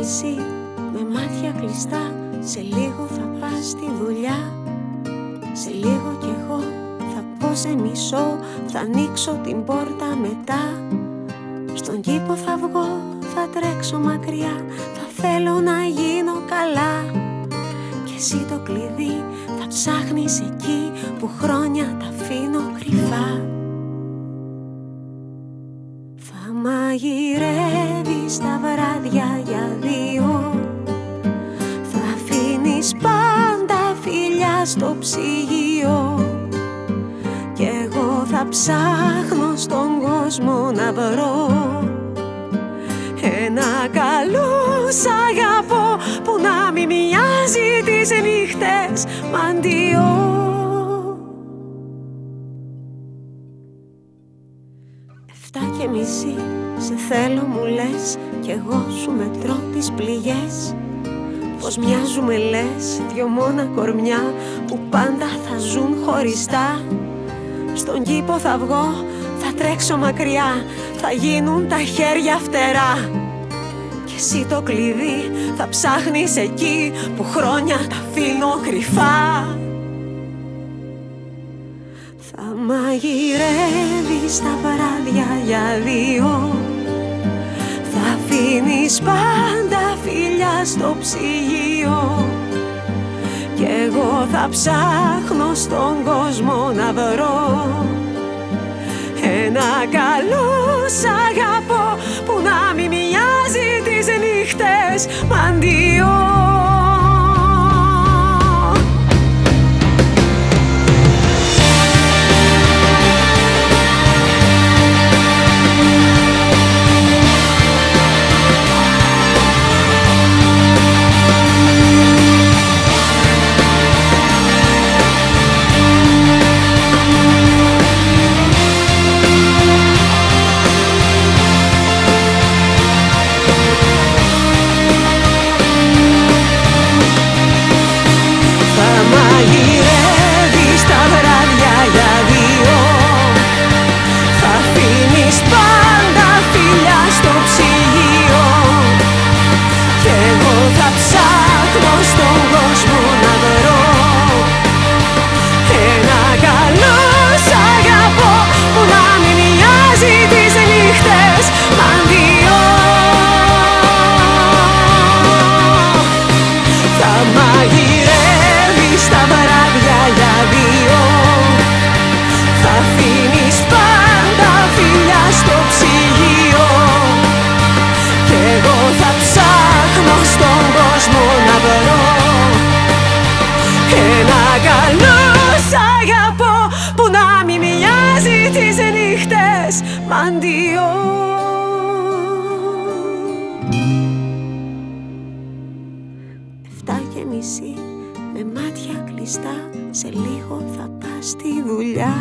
μισή. Με μάτια κλειστά Σε λίγο θα πας στη δουλειά. Σε λίγο κι εγώ θα πω σε μισό Θα ανοίξω την πόρτα μετά. Στον κήπο θα βγω, θα τρέξω μακριά Θα θέλω να γίνω καλά. Και εσύ το κλειδί θα ψάχνεις εκεί Που χρόνια τα αφήνω κρυφά ψυγείο Κι εγώ θα ψάχνω στον κόσμο να βρω ένα καλό σ' αγαπώ που να μην μοιάζει τις νύχτες μαντιό. Εφτά και μισή σε θέλω μου λες κι εγώ σου μετρώ τις πληγές Πως μοιάζουμε λες δυο μόνα κορμιά που πάντα θα ζουν χωριστά. Στον κήπο θα βγω, θα τρέξω μακριά, θα γίνουν τα χέρια φτερά. Κι εσύ το κλειδί θα ψάχνεις εκεί που χρόνια τα αφήνω κρυφά. Θα μαγειρεύεις τα βράδια για δύο Θα αφήνεις πάντα φιλιά στο ψυγείο. Κι εγώ θα ψάχνω στον κόσμο να βρω ένα καλό σ' αγαπώ που να μην μοιάζει τις νύχτες μαντιό μαντιό Εφτά και μισή με μάτια κλειστά Σε λίγο θα πας στη δουλειά